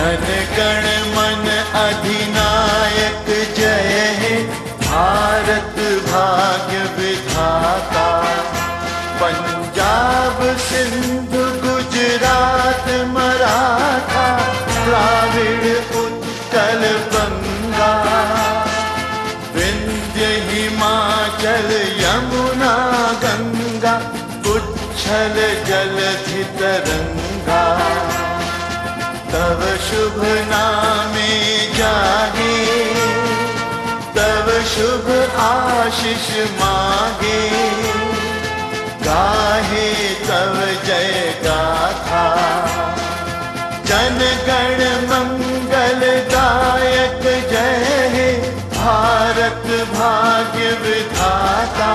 जन गण मन अधिनायक जय हे। भारत भाग्य विधाता। पंजाब सिंध गुजरात मराठा, द्राविड़ उत्कल बंगा। विंध्य हिमाचल यमुना गंगा, उच्छल जलधि तरंगा शुभ नामे जागे तब शुभ आशीष मागे। गाहे तब जय गाथा। जनगण मंगल गायक जय हे, भारत भाग्य विधाता।